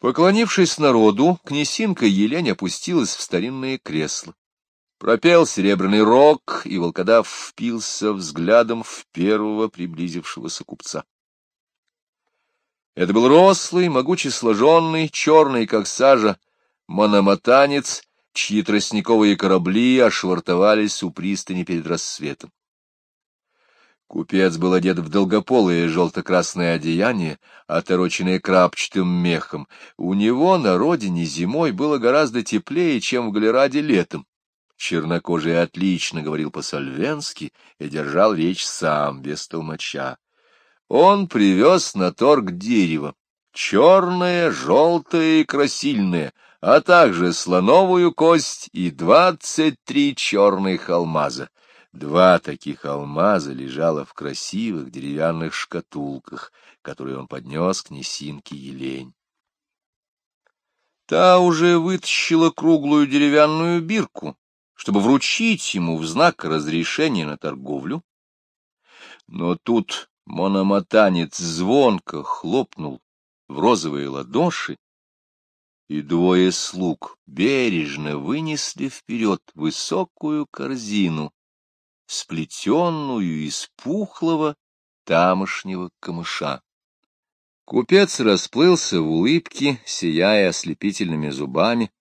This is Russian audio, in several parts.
Поклонившись народу, князинка Елень опустилась в старинное кресло. Пропел серебряный рог, и волкодав впился взглядом в первого приблизившегося купца. Это был рослый, могуче сложенный, черный, как сажа, мономатанец, чьи тростниковые корабли ошвартовались у пристани перед рассветом. Купец был одет в долгополое желто-красное одеяние, отороченное крапчатым мехом. У него на родине зимой было гораздо теплее, чем в Галераде летом. Чернокожий отлично говорил по-сальвенски и держал речь сам, без толмача. Он привез на торг дерево, черное, желтое и красильное, а также слоновую кость и двадцать три черных алмаза. Два таких алмаза лежало в красивых деревянных шкатулках, которые он поднес к Несинке Елень. Та уже вытащила круглую деревянную бирку, чтобы вручить ему в знак разрешения на торговлю. Но тут мономотанец звонко хлопнул в розовые ладоши, и двое слуг бережно вынесли вперед высокую корзину сплетенную из пухлого тамошнего камыша. Купец расплылся в улыбке, сияя ослепительными зубами,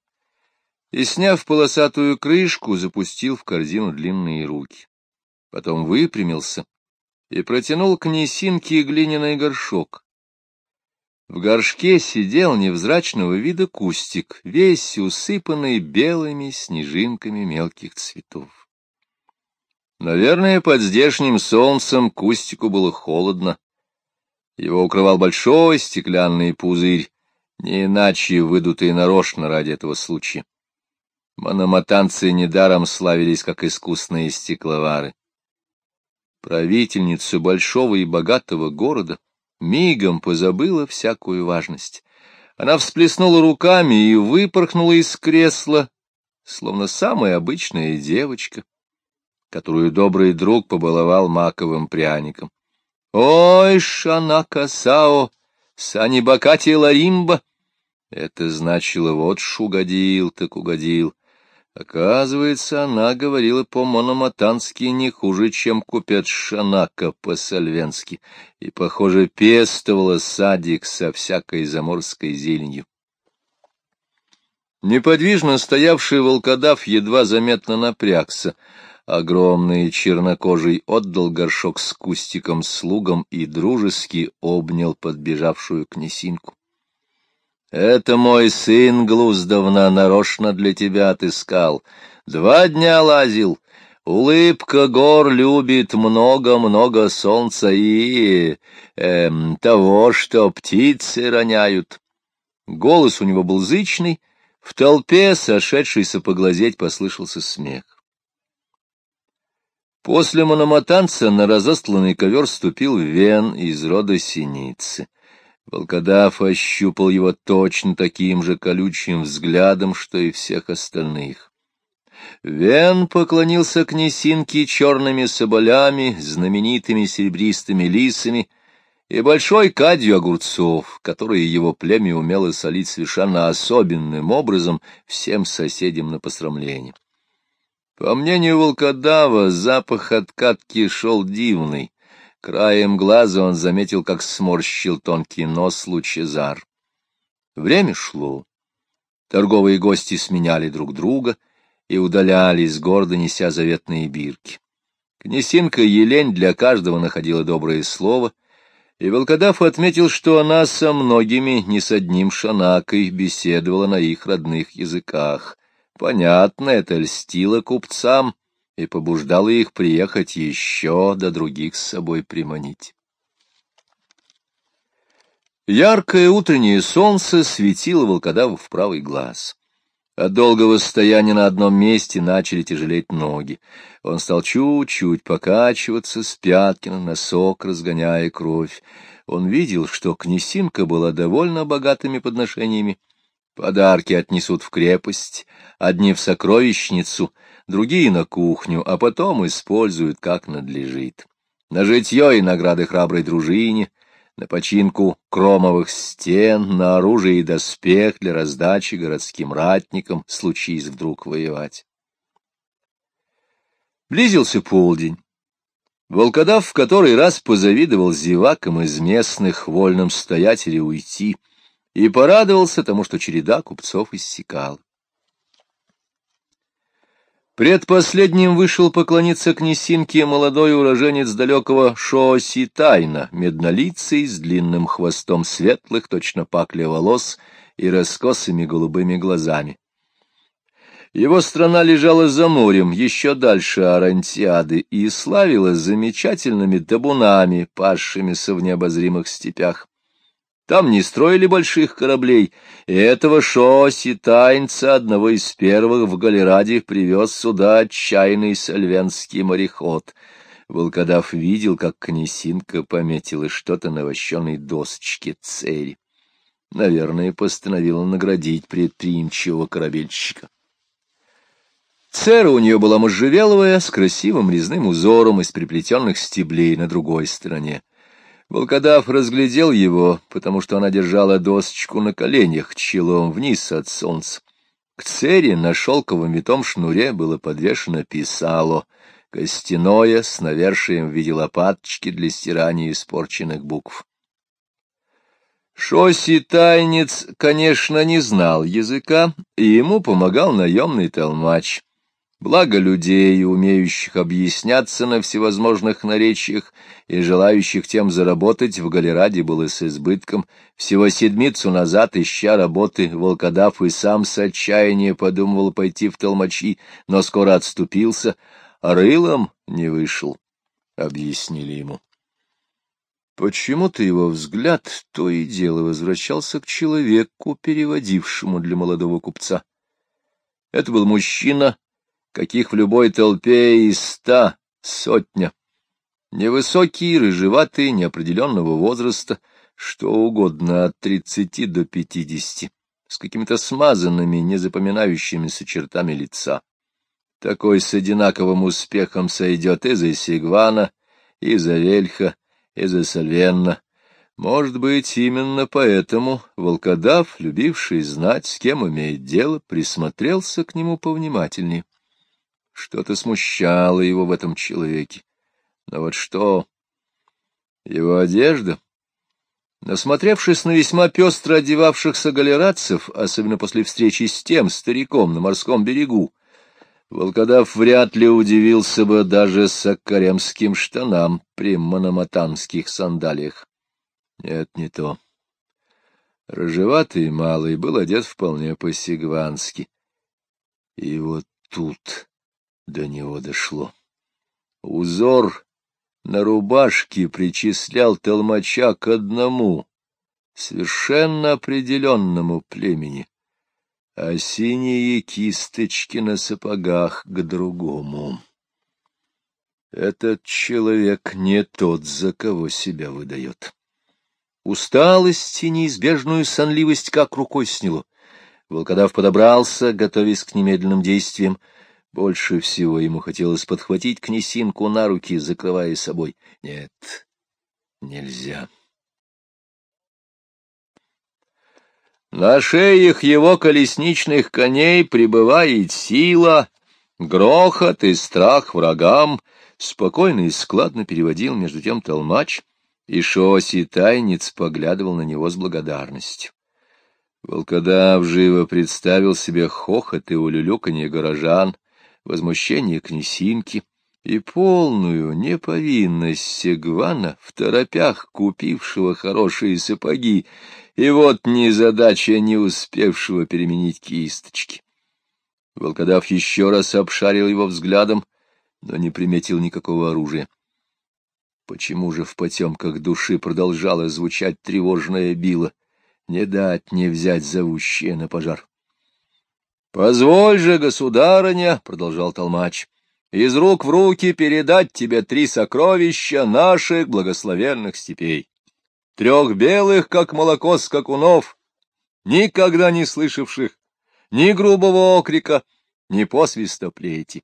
и, сняв полосатую крышку, запустил в корзину длинные руки. Потом выпрямился и протянул к Несинке глиняный горшок. В горшке сидел невзрачного вида кустик, весь усыпанный белыми снежинками мелких цветов. Наверное, под здешним солнцем кустику было холодно. Его укрывал большой стеклянный пузырь, не иначе выдутый нарочно ради этого случая. Мономатанцы недаром славились как искусные стекловары. Правительницу большого и богатого города мигом позабыла всякую важность. Она всплеснула руками и выпорхнула из кресла, словно самая обычная девочка которую добрый друг побаловал маковым пряником. «Ой, Шанака Сао, Санибакати Ларимба!» Это значило «вот ж угодил, так угодил». Оказывается, она говорила по-мономатански не хуже, чем купец Шанака по-сальвенски, и, похоже, пестовала садик со всякой заморской зеленью. Неподвижно стоявший волкодав едва заметно напрягся — Огромный чернокожий отдал горшок с кустиком слугам и дружески обнял подбежавшую князинку. — Это мой сын Глуздовна нарочно для тебя отыскал. Два дня лазил. Улыбка гор любит много-много солнца и... Эм, того, что птицы роняют. Голос у него был зычный. В толпе, сошедшийся поглазеть, послышался смех. После мономатанца на разостланный ковер ступил Вен из рода синицы. Волкодав ощупал его точно таким же колючим взглядом, что и всех остальных. Вен поклонился к Несинке черными соболями, знаменитыми серебристыми лисами и большой кадью огурцов, которые его племя умело солить совершенно особенным образом всем соседям на посрамление. По мнению волкодава, запах от катки шел дивный. Краем глаза он заметил, как сморщил тонкий нос Лучезар. Время шло. Торговые гости сменяли друг друга и удалялись, гордо неся заветные бирки. Князинка Елень для каждого находила доброе слово, и волкодав отметил, что она со многими, не с одним шанакой, беседовала на их родных языках. Понятно, это льстило купцам и побуждало их приехать еще до других с собой приманить. Яркое утреннее солнце светило волкодаву в правый глаз. От долгого стояния на одном месте начали тяжелеть ноги. Он стал чуть-чуть покачиваться с пятки на носок, разгоняя кровь. Он видел, что князинка была довольно богатыми подношениями, Подарки отнесут в крепость, одни в сокровищницу, другие на кухню, а потом используют как надлежит. На житье и награды храброй дружине, на починку кромовых стен, на оружие и доспех для раздачи городским ратникам, случись вдруг воевать. Близился полдень. Волкодав в который раз позавидовал зевакам из местных вольным стоятеле уйти и порадовался тому, что череда купцов иссякала. Предпоследним вышел поклониться князинке молодой уроженец далекого Шооситайна, меднолицый с длинным хвостом светлых, точно пакля волос и раскосыми голубыми глазами. Его страна лежала за морем, еще дальше Арантиады, и славилась замечательными табунами, пасшимися в необозримых степях. Там не строили больших кораблей, и этого Шоси Тайнца, одного из первых в Галераде, привез сюда отчаянный сальвенский мореход. Волкодав видел, как князинка пометила что-то на вощеной досочке цери. Наверное, постановила наградить предприимчивого корабельщика. Цера у нее была можжевеловая, с красивым резным узором из приплетенных стеблей на другой стороне. Волкодав разглядел его, потому что она держала досочку на коленях, челом вниз от солнца. К цере на шелковом витом шнуре было подвешено писало, костяное с навершием в виде лопаточки для стирания испорченных букв. Шоси тайнец, конечно, не знал языка, и ему помогал наемный толмач. Благо людей, умеющих объясняться на всевозможных наречиях и желающих тем заработать, в Галераде было с избытком. Всего седмицу назад, ища работы, волкодав и сам с отчаяния подумывал пойти в толмачи, но скоро отступился, а рылом не вышел, — объяснили ему. Почему-то его взгляд то и дело возвращался к человеку, переводившему для молодого купца. Это был мужчина каких в любой толпе и ста, сотня. Невысокий, рыжеватый, неопределенного возраста, что угодно от тридцати до пятидесяти, с какими-то смазанными, незапоминающимися чертами лица. Такой с одинаковым успехом сойдет и за Сигвана, и за Вельха, и за Сальвенна. Может быть, именно поэтому волкодав, любивший знать, с кем имеет дело, присмотрелся к нему повнимательнее. Что-то смущало его в этом человеке. Но вот что? Его одежда? Насмотревшись на весьма пестро одевавшихся галератцев, особенно после встречи с тем стариком на морском берегу, волкодав вряд ли удивился бы даже саккаремским штанам при мономатанских сандалиях. Нет, не то. Рыжеватый малый был одет вполне по-сигвански. И вот тут до него дошло. Узор на рубашке причислял толмача к одному, совершенно определенному племени, а синие кисточки на сапогах к другому. Этот человек не тот, за кого себя выдает. Усталость и неизбежную сонливость как рукой сняло. Волкодав подобрался, готовясь к немедленным действиям, больше всего ему хотелось подхватить князинку на руки, закрывая собой. Нет, нельзя. На шеях его колесничных коней пребывает сила, грохот и страх врагам, спокойно и складно переводил между тем толмач, и Шоси тайниц поглядывал на него с благодарностью. Волкодав живо представил себе хохот и улюлюканье горожан, возмущение князинки и полную неповинность Сегвана в торопях купившего хорошие сапоги, и вот незадача не успевшего переменить кисточки. Волкодав еще раз обшарил его взглядом, но не приметил никакого оружия. Почему же в потемках души продолжало звучать тревожное било? Не дать не взять зовущее на пожар. — Позволь же, государыня, — продолжал толмач, — из рук в руки передать тебе три сокровища наших благословенных степей. Трех белых, как молоко скакунов, никогда не слышавших ни грубого окрика, ни посвиста плети.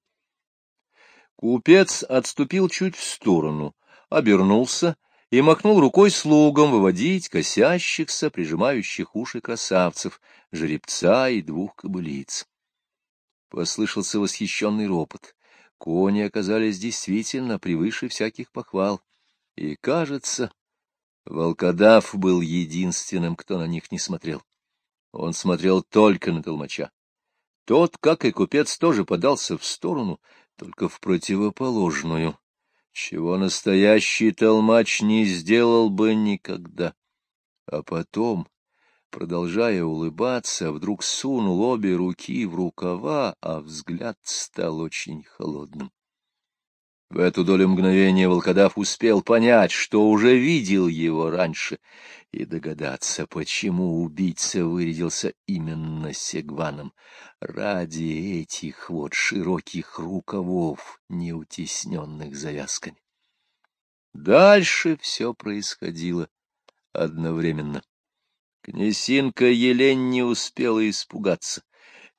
Купец отступил чуть в сторону, обернулся и махнул рукой слугам выводить косящихся, прижимающих уши красавцев, жеребца и двух кобылиц. Послышался восхищенный ропот. Кони оказались действительно превыше всяких похвал. И, кажется, волкодав был единственным, кто на них не смотрел. Он смотрел только на толмача. Тот, как и купец, тоже подался в сторону, только в противоположную, чего настоящий толмач не сделал бы никогда. А потом, продолжая улыбаться, вдруг сунул обе руки в рукава, а взгляд стал очень холодным. В эту долю мгновения волкодав успел понять, что уже видел его раньше, и догадаться, почему убийца вырядился именно Сегваном. Ради этих вот широких рукавов, не утесненных завязками. Дальше все происходило одновременно. Князинка Елень не успела испугаться.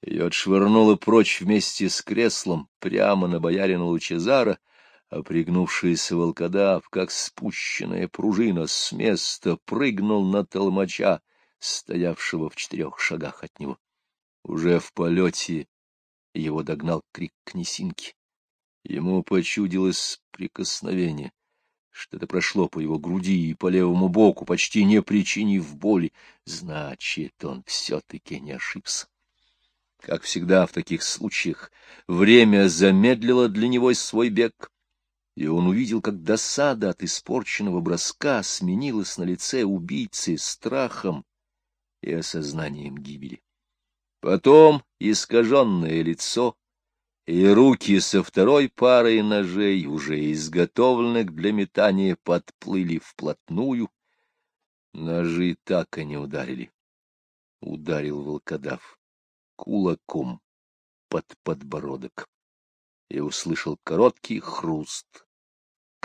Ее отшвырнуло прочь вместе с креслом прямо на боярина Лучезара — а пригнувшийся волкодав, как спущенная пружина, с места прыгнул на толмача, стоявшего в четырех шагах от него. Уже в полете его догнал крик князинки. Ему почудилось прикосновение. Что-то прошло по его груди и по левому боку, почти не причинив боли. Значит, он все-таки не ошибся. Как всегда в таких случаях, время замедлило для него свой бег, и он увидел, как досада от испорченного броска сменилась на лице убийцы страхом и осознанием гибели. Потом искаженное лицо и руки со второй парой ножей, уже изготовленных для метания, подплыли вплотную. Ножи так и не ударили. Ударил волкодав кулаком под подбородок и услышал короткий хруст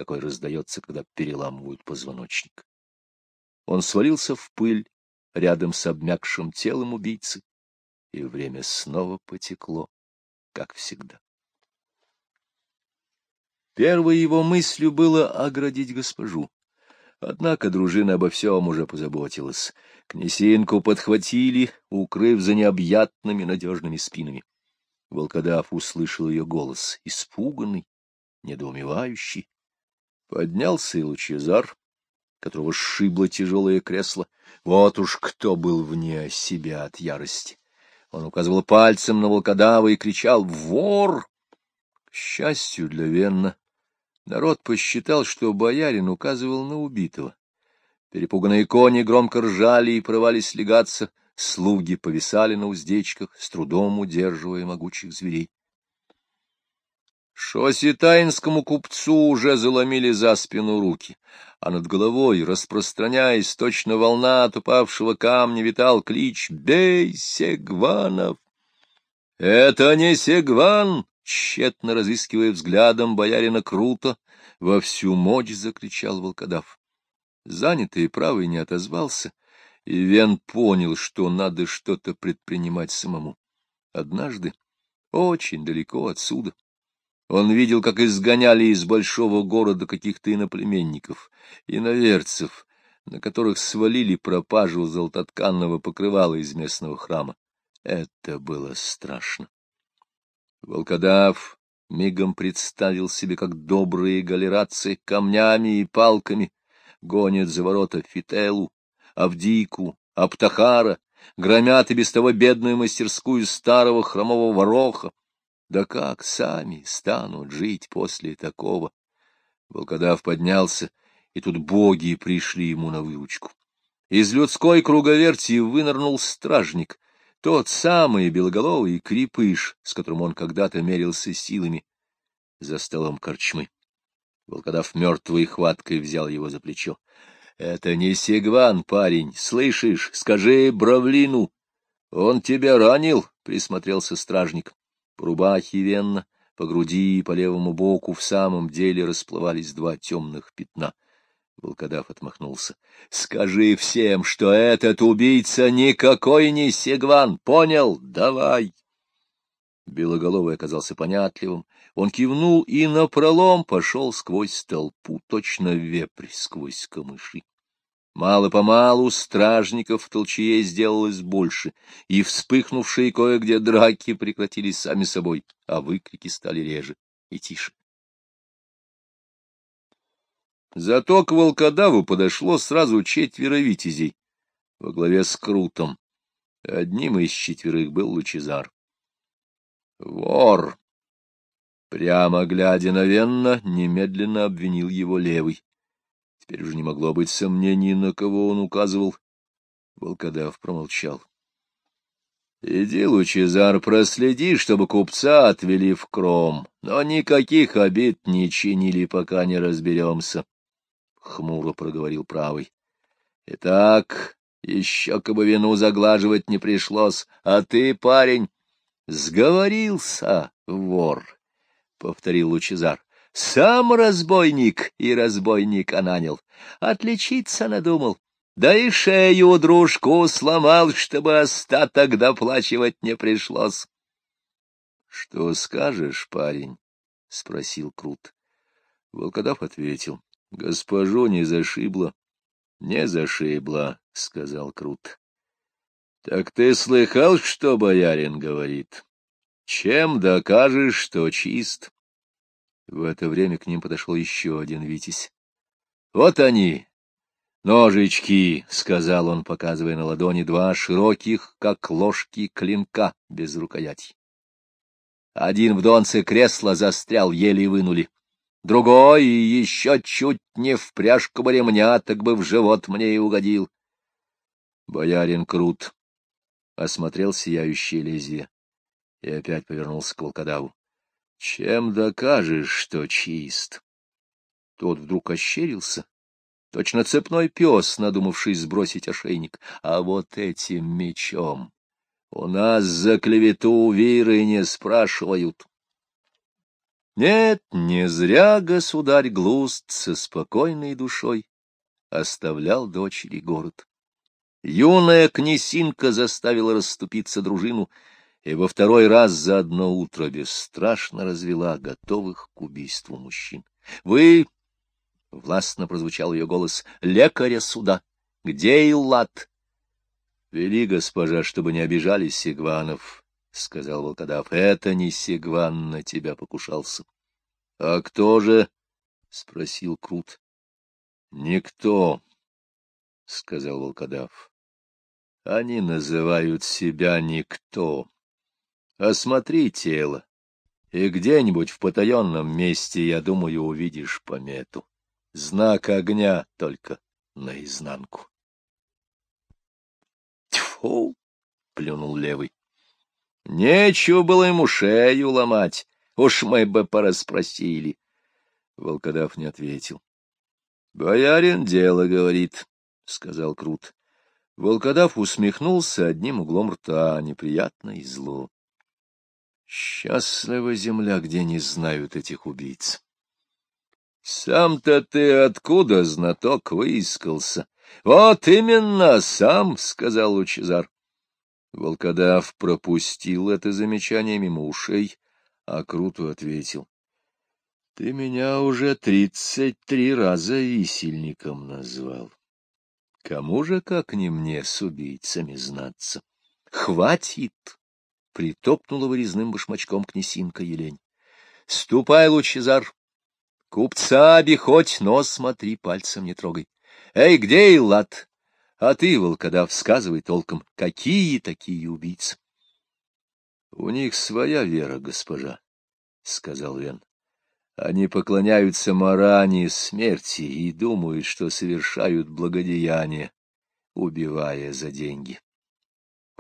какой раздается, когда переламывают позвоночник. Он свалился в пыль рядом с обмякшим телом убийцы, и время снова потекло, как всегда. Первой его мыслью было оградить госпожу. Однако дружина обо всем уже позаботилась. Князинку подхватили, укрыв за необъятными надежными спинами. Волкодав услышал ее голос, испуганный, недоумевающий, Поднялся и Лучезар, которого сшибло тяжелое кресло. Вот уж кто был вне себя от ярости. Он указывал пальцем на волкодава и кричал «Вор!». К счастью для Венна, народ посчитал, что боярин указывал на убитого. Перепуганные кони громко ржали и порывались легаться, слуги повисали на уздечках, с трудом удерживая могучих зверей. Шоситаинскому купцу уже заломили за спину руки, а над головой, распространяясь, точно волна от упавшего камня, витал клич «Бей, Сегванов!» «Это не Сегван!» — тщетно разыскивая взглядом боярина Круто, во всю мощь закричал волкодав. Занятый правый не отозвался, и Вен понял, что надо что-то предпринимать самому. Однажды, очень далеко отсюда, он видел, как изгоняли из большого города каких-то иноплеменников, иноверцев, на которых свалили пропажу золототканного покрывала из местного храма. Это было страшно. Волкодав мигом представил себе, как добрые галератцы камнями и палками гонят за ворота Фителу, Авдику, Аптахара, громят и без того бедную мастерскую старого хромого вороха, да как сами станут жить после такого? Волкодав поднялся, и тут боги пришли ему на выручку. Из людской круговерти вынырнул стражник, тот самый белоголовый крепыш, с которым он когда-то мерился силами за столом корчмы. Волкодав мертвой хваткой взял его за плечо. — Это не Сегван, парень, слышишь? Скажи Бравлину. — Он тебя ранил, — присмотрелся стражник. По рубахе Венна, по груди и по левому боку в самом деле расплывались два темных пятна. Волкодав отмахнулся. — Скажи всем, что этот убийца никакой не Сегван, понял? Давай! Белоголовый оказался понятливым. Он кивнул и напролом пошел сквозь толпу, точно вепрь сквозь камыши. Мало-помалу стражников в толчее сделалось больше, и вспыхнувшие кое-где драки прекратились сами собой, а выкрики стали реже и тише. Зато к волкодаву подошло сразу четверо витязей во главе с Крутом. Одним из четверых был Лучезар. «Вор!» Прямо глядя на Венна, немедленно обвинил его левый. Теперь уже не могло быть сомнений, на кого он указывал. Волкодав промолчал. — Иди, Лучезар, проследи, чтобы купца отвели в кром, но никаких обид не чинили, пока не разберемся. — хмуро проговорил правый. — Итак, еще как бы вину заглаживать не пришлось, а ты, парень, сговорился, вор, — повторил Лучезар. Сам разбойник и разбойника нанял. Отличиться надумал. Да и шею дружку сломал, чтобы остаток доплачивать не пришлось. — Что скажешь, парень? — спросил Крут. Волкодав ответил. — Госпожу не зашибло. — Не зашибло, — сказал Крут. — Так ты слыхал, что боярин говорит? Чем докажешь, что чист? В это время к ним подошел еще один Витязь. — Вот они, ножички, — сказал он, показывая на ладони два широких, как ложки клинка без рукоятей. Один в донце кресла застрял, еле вынули. Другой еще чуть не в пряжку ремня, так бы в живот мне и угодил. Боярин Крут осмотрел сияющее лезвие и опять повернулся к волкодаву. Чем докажешь, что чист? Тот вдруг ощерился, точно цепной пес, надумавший сбросить ошейник, а вот этим мечом. У нас за клевету виры не спрашивают. Нет, не зря государь Глуст со спокойной душой оставлял дочери город. Юная князинка заставила расступиться дружину — и во второй раз за одно утро бесстрашно развела готовых к убийству мужчин. — Вы, — властно прозвучал ее голос, — лекаря суда. Где Иллат? — Вели, госпожа, чтобы не обижались Сигванов, — сказал волкодав. — Это не Сигван на тебя покушался. — А кто же? — спросил Крут. — Никто, — сказал волкодав. — Они называют себя никто. Осмотри тело, и где-нибудь в потаенном месте, я думаю, увидишь помету. Знак огня только наизнанку. Тьфу! — плюнул левый. Нечего было ему шею ломать, уж мы бы пораспросили. Волкодав не ответил. — Боярин дело говорит, — сказал Крут. Волкодав усмехнулся одним углом рта, неприятно и зло. Счастлива земля, где не знают этих убийц. Сам-то ты откуда, знаток, выискался? Вот именно сам, — сказал Лучезар. Волкодав пропустил это замечание мимо ушей, а Круту ответил. — Ты меня уже тридцать три раза висельником назвал. Кому же, как не мне, с убийцами знаться? Хватит! — притопнула вырезным башмачком князинка Елень. — Ступай, Лучезар! Купца обиходь, но смотри, пальцем не трогай. Эй, где Иллат? А ты, волкодав, сказывай толком, какие такие убийцы? — У них своя вера, госпожа, — сказал Вен. Они поклоняются Маране смерти и думают, что совершают благодеяние, убивая за деньги.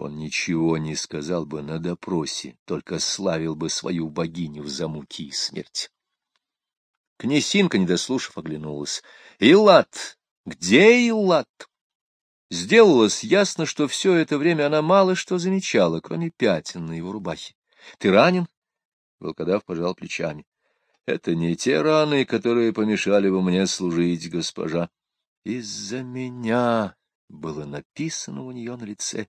Он ничего не сказал бы на допросе, только славил бы свою богиню за муки и смерть. Князинка, не дослушав, оглянулась. — Илат! Где Илат? Сделалось ясно, что все это время она мало что замечала, кроме пятен на его рубахе. — Ты ранен? Волкодав пожал плечами. — Это не те раны, которые помешали бы мне служить, госпожа. — Из-за меня было написано у нее на лице.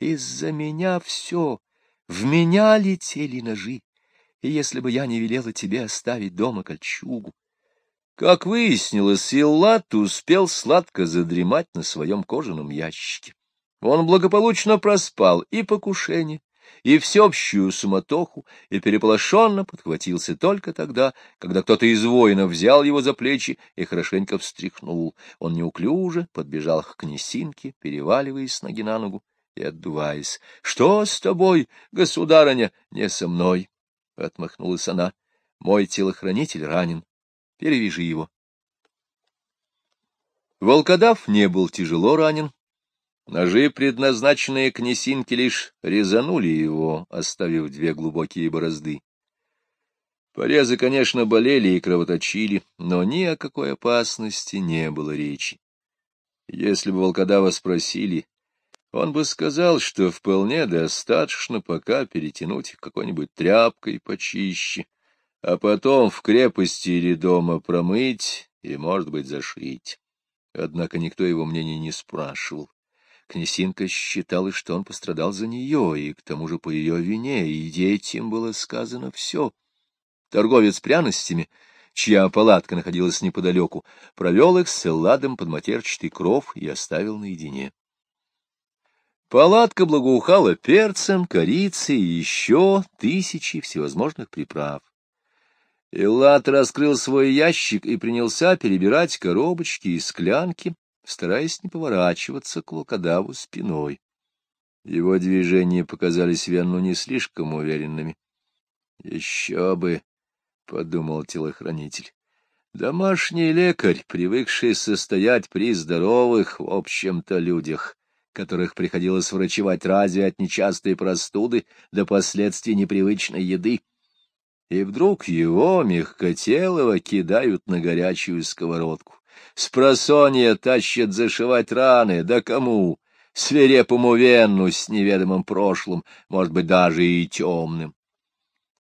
Из-за меня все, в меня летели ножи. и если бы я не велела тебе оставить дома кольчугу. Как выяснилось, Иллат успел сладко задремать на своем кожаном ящике. Он благополучно проспал и покушение, и всеобщую суматоху, и переполошенно подхватился только тогда, когда кто-то из воинов взял его за плечи и хорошенько встряхнул. Он неуклюже подбежал к князинке, переваливаясь ноги на ногу и отдуваясь. — Что с тобой, государыня? — Не со мной, — отмахнулась она. — Мой телохранитель ранен. Перевяжи его. Волкодав не был тяжело ранен. Ножи, предназначенные к Несинке, лишь резанули его, оставив две глубокие борозды. Порезы, конечно, болели и кровоточили, но ни о какой опасности не было речи. Если бы волкодава спросили, он бы сказал, что вполне достаточно пока перетянуть какой-нибудь тряпкой почище, а потом в крепости или дома промыть и, может быть, зашить. Однако никто его мнения не спрашивал. Князинка считала, что он пострадал за нее, и к тому же по ее вине, и детям было сказано все. Торговец пряностями, чья палатка находилась неподалеку, провел их с Элладом под матерчатый кров и оставил наедине. Палатка благоухала перцем, корицей и еще тысячи всевозможных приправ. Эллад раскрыл свой ящик и принялся перебирать коробочки и склянки, стараясь не поворачиваться к волкодаву спиной. Его движения показались Венну не слишком уверенными. — Еще бы, — подумал телохранитель, — домашний лекарь, привыкший состоять при здоровых, в общем-то, людях, которых приходилось врачевать разве от нечастой простуды до последствий непривычной еды и вдруг его, мягкотелого, кидают на горячую сковородку. Спросонья тащат зашивать раны, да кому? Свирепому Венну с неведомым прошлым, может быть, даже и темным.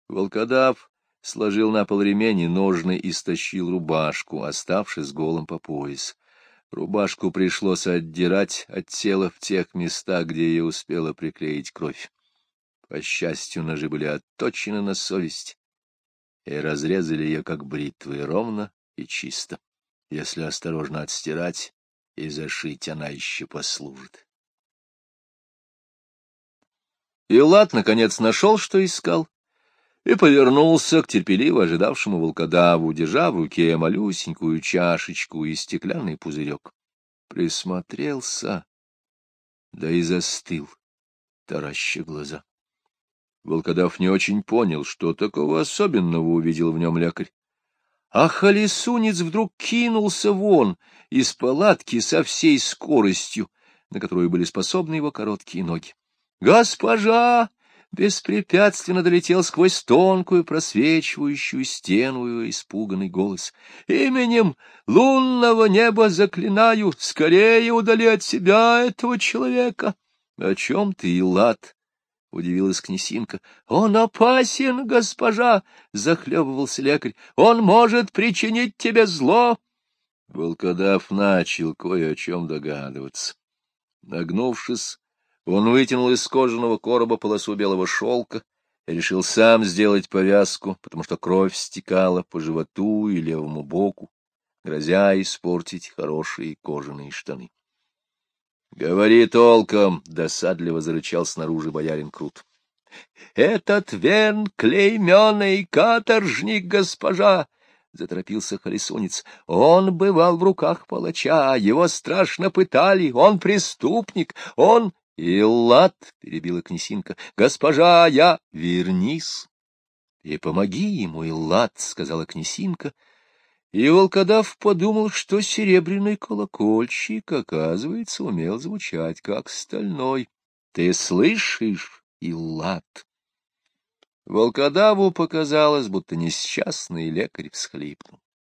Волкодав сложил на пол ремень и ножны и рубашку, оставшись голым по пояс. Рубашку пришлось отдирать от тела в тех местах, где ее успела приклеить кровь. По счастью, ножи были отточены на совесть, и разрезали ее, как бритвы, ровно и чисто. Если осторожно отстирать и зашить, она еще послужит. Илат, наконец, нашел, что искал, и повернулся к терпеливо ожидавшему волкодаву, держа в руке малюсенькую чашечку и стеклянный пузырек. Присмотрелся, да и застыл, тараща глаза. Волкодав не очень понял, что такого особенного увидел в нем лекарь. А холесунец вдруг кинулся вон из палатки со всей скоростью, на которую были способны его короткие ноги. «Госпожа!» Беспрепятственно долетел сквозь тонкую просвечивающую стену его испуганный голос. «Именем лунного неба заклинаю, скорее удали от себя этого человека!» «О чем ты, Илат?» — удивилась князинка. — Он опасен, госпожа! — захлебывался лекарь. — Он может причинить тебе зло! Волкодав начал кое о чем догадываться. Нагнувшись, он вытянул из кожаного короба полосу белого шелка решил сам сделать повязку, потому что кровь стекала по животу и левому боку, грозя испортить хорошие кожаные штаны. — Говори толком, — досадливо зарычал снаружи боярин Крут. — Этот Вен клейменный каторжник, госпожа! — заторопился колесунец. — Он бывал в руках палача, его страшно пытали, он преступник, он... — Иллад, — перебила князинка, — госпожа, я... — Вернись и помоги ему, Иллад, — сказала князинка, — и волкодав подумал, что серебряный колокольчик, оказывается, умел звучать, как стальной. Ты слышишь, Иллад? Волкодаву показалось, будто несчастный лекарь всхлипнул.